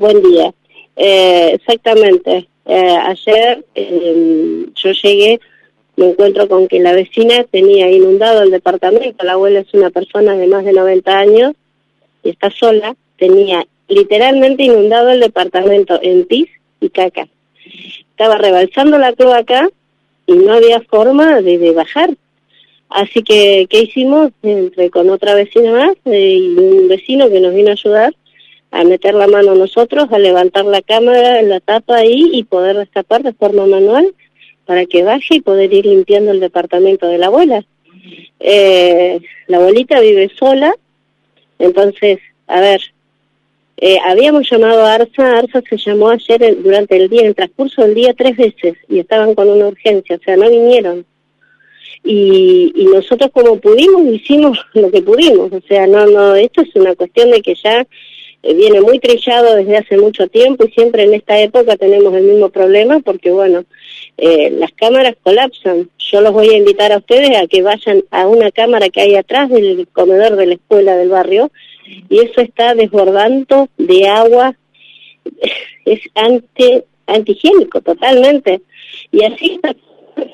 buen día. Eh, exactamente. Eh, ayer eh, yo llegué, me encuentro con que la vecina tenía inundado el departamento. La abuela es una persona de más de 90 años y está sola. Tenía literalmente inundado el departamento en pis y caca. Estaba rebalsando la cloaca y no había forma de, de bajar. Así que, ¿qué hicimos? Entre con otra vecina más eh, y un vecino que nos vino a ayudar a meter la mano nosotros, a levantar la cámara, la tapa ahí y poder destapar de forma manual para que baje y poder ir limpiando el departamento de la abuela. Eh, la abuelita vive sola, entonces, a ver, eh, habíamos llamado a ARSA, ARSA se llamó ayer durante el día, en el transcurso del día tres veces y estaban con una urgencia, o sea, no vinieron. Y, y nosotros como pudimos hicimos lo que pudimos, o sea, no, no, esto es una cuestión de que ya eh, viene muy trillado desde hace mucho tiempo y siempre en esta época tenemos el mismo problema porque, bueno, eh, las cámaras colapsan. Yo los voy a invitar a ustedes a que vayan a una cámara que hay atrás del comedor de la escuela del barrio y eso está desbordando de agua, es anti, antihigiénico totalmente. Y así está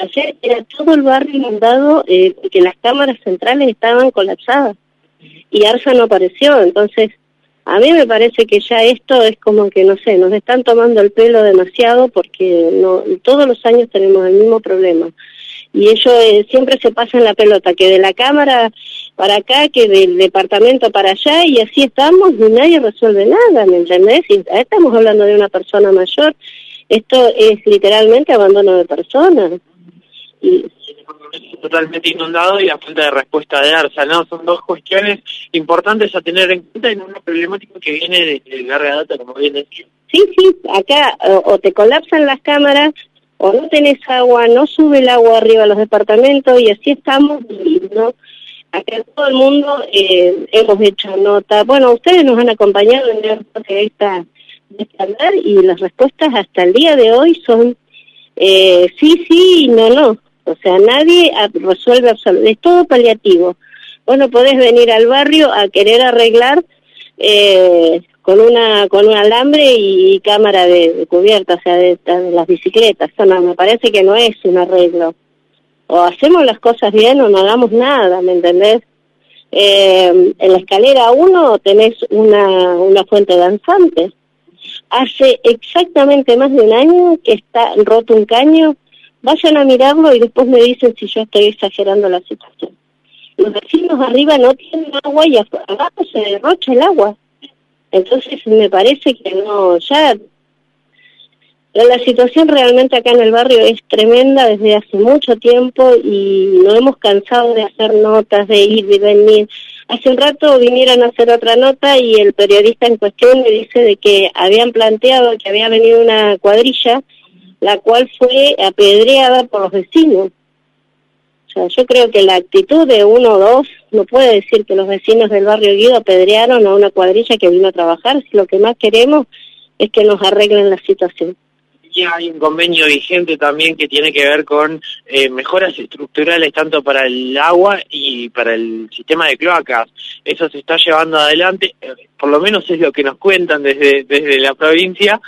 ayer era todo el barrio inundado eh, porque las cámaras centrales estaban colapsadas y Arsa no apareció, entonces a mí me parece que ya esto es como que, no sé, nos están tomando el pelo demasiado porque no todos los años tenemos el mismo problema. Y ellos eh, siempre se pasan la pelota, que de la Cámara para acá, que del departamento para allá, y así estamos y nadie resuelve nada, ¿me entendés? Y estamos hablando de una persona mayor, esto es literalmente abandono de personas. Y totalmente inundado y la falta de respuesta de ARSA, ¿no? Son dos cuestiones importantes a tener en cuenta en una problemática que viene de, larga data, como bien decía. Sí, sí, acá o, te colapsan las cámaras o no tenés agua, no sube el agua arriba a los departamentos y así estamos, ¿no? Acá todo el mundo eh, hemos hecho nota. Bueno, ustedes nos han acompañado en esta, esta hablar y las respuestas hasta el día de hoy son eh, sí, sí y no, no. O sea, nadie resuelve absolutamente, es todo paliativo. Vos no podés venir al barrio a querer arreglar eh, con una con un alambre y, cámara de, cubierta, o sea, de, las bicicletas. Eso no, me parece que no es un arreglo. O hacemos las cosas bien o no hagamos nada, ¿me entendés? Eh, en la escalera 1 tenés una, una fuente danzante. Hace exactamente más de un año que está roto un caño Vayan a mirarlo y después me dicen si yo estoy exagerando la situación. Los vecinos arriba no tienen agua y abajo se derrocha el agua. Entonces me parece que no, ya la situación realmente acá en el barrio es tremenda desde hace mucho tiempo y no hemos cansado de hacer notas, de ir y venir. Hace un rato vinieron a hacer otra nota y el periodista en cuestión me dice de que habían planteado que había venido una cuadrilla la cual fue apedreada por los vecinos. O sea, yo creo que la actitud de uno o dos no puede decir que los vecinos del barrio Guido apedrearon a una cuadrilla que vino a trabajar, lo que más queremos es que nos arreglen la situación. Y hay un convenio vigente también que tiene que ver con eh, mejoras estructurales tanto para el agua y para el sistema de cloacas. Eso se está llevando adelante, eh, por lo menos es lo que nos cuentan desde, desde la provincia,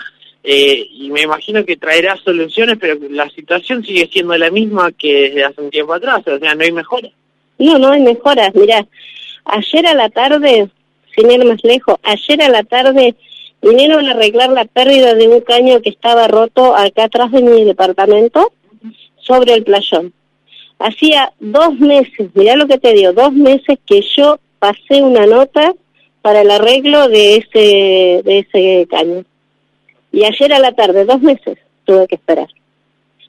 eh, y me imagino que traerá soluciones, pero la situación sigue siendo la misma que desde hace un tiempo atrás, o sea, no hay mejoras. No, no hay mejoras. Mirá, ayer a la tarde, sin ir más lejos, ayer a la tarde vinieron a arreglar la pérdida de un caño que estaba roto acá atrás de mi departamento, sobre el playón. Hacía dos meses, mirá lo que te digo, dos meses que yo pasé una nota para el arreglo de ese, de ese caño. Y ayer a la tarde, dos meses, tuve que esperar.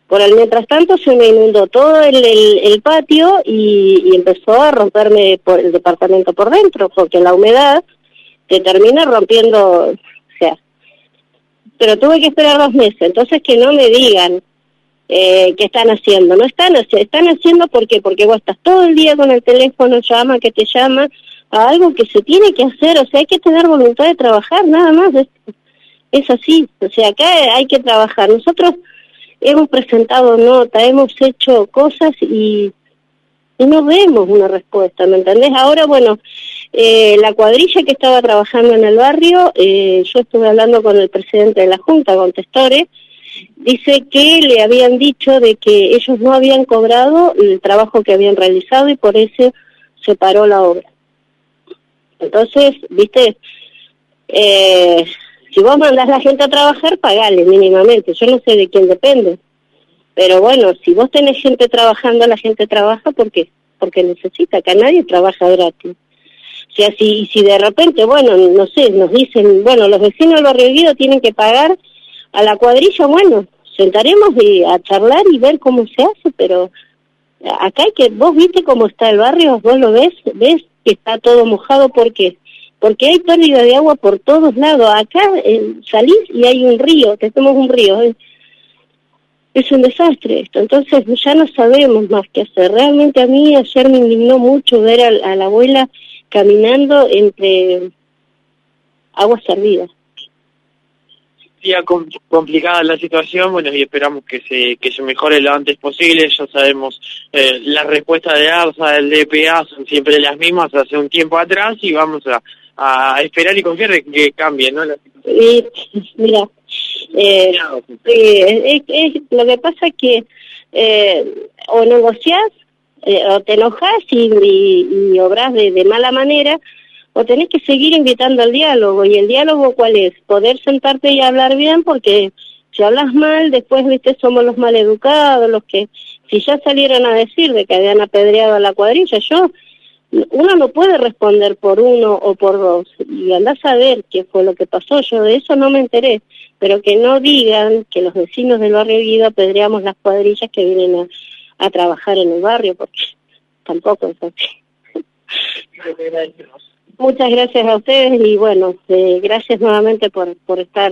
Por el mientras tanto se me inundó todo el, el, patio y, empezó a romperme por el departamento por dentro, porque la humedad te termina rompiendo, sea, pero tuve que esperar dos meses, entonces que no me digan eh, qué están haciendo, no están, están haciendo porque porque vos estás todo el día con el teléfono, llama, que te llama, a algo que se tiene que hacer, o sea, hay que tener voluntad de trabajar, nada más. Es así, o sea, acá hay que trabajar. Nosotros hemos presentado nota, hemos hecho cosas y, y no vemos una respuesta, ¿me entendés? Ahora, bueno, Eh, la cuadrilla que estaba trabajando en el barrio, eh, yo estuve hablando con el presidente de la Junta, con Testore, dice que le habían dicho de que ellos no habían cobrado el trabajo que habían realizado y por eso se paró la obra. Entonces, viste, eh, si vos mandás a la gente a trabajar, pagale mínimamente. Yo no sé de quién depende. Pero bueno, si vos tenés gente trabajando, la gente trabaja porque porque necesita, que nadie trabaja gratis. O sea, si, si de repente, bueno, no sé, nos dicen, bueno, los vecinos del barrio Guido tienen que pagar a la cuadrilla, bueno, sentaremos y a charlar y ver cómo se hace, pero acá hay que, vos viste cómo está el barrio, vos lo ves, ves que está todo mojado, ¿por qué? Porque hay pérdida de agua por todos lados. Acá eh, salís y hay un río, tenemos un río. Es un desastre esto. Entonces ya no sabemos más qué hacer. Realmente a mí ayer me indignó mucho ver a, la abuela caminando entre aguas servidas. Día complicada la situación, bueno, y esperamos que se que se mejore lo antes posible. Ya sabemos, eh, la respuesta de ARSA, del DPA son siempre las mismas hace un tiempo atrás y vamos a, a esperar y confiar en que cambie, ¿no? Y, mira, eh, es, lo que pasa es que eh, o negociás eh, o te enojas y, y, obras de, de, mala manera o tenés que seguir invitando al diálogo. Y el diálogo cuál es poder sentarte y hablar bien porque si hablas mal después viste somos los mal educados los que si ya salieron a decir de que habían apedreado a la cuadrilla yo uno no puede responder por uno o por dos y andás a ver qué fue lo que pasó, yo de eso no me enteré, pero que no digan que los vecinos del barrio Guido apedreamos las cuadrillas que vienen a, trabajar en el barrio, porque tampoco es así. Muchas gracias a ustedes y bueno, eh, gracias nuevamente por, por estar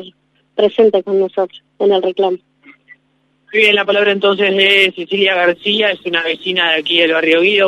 presente con nosotros en el reclamo. Muy bien, la palabra entonces de Cecilia García, es una vecina de aquí del barrio Guido.